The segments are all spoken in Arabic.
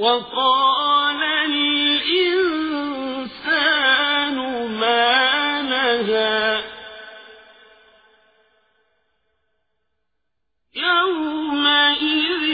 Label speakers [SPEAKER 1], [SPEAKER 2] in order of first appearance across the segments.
[SPEAKER 1] وقال الإنسان ما لها يومئذ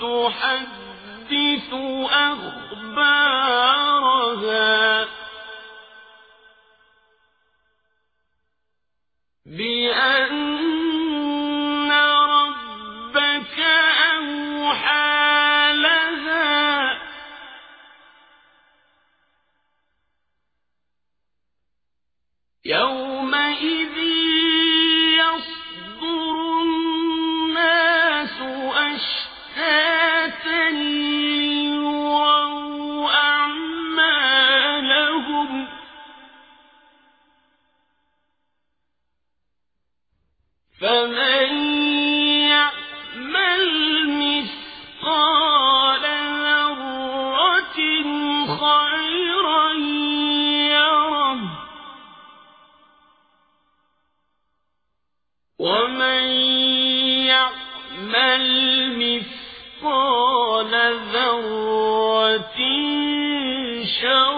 [SPEAKER 1] تحدث أخبارها. بأن يومئذ يصدر الناس فمن يعمل مثقال ذرة خيرا ومن يعمل مثقال ذرة شرا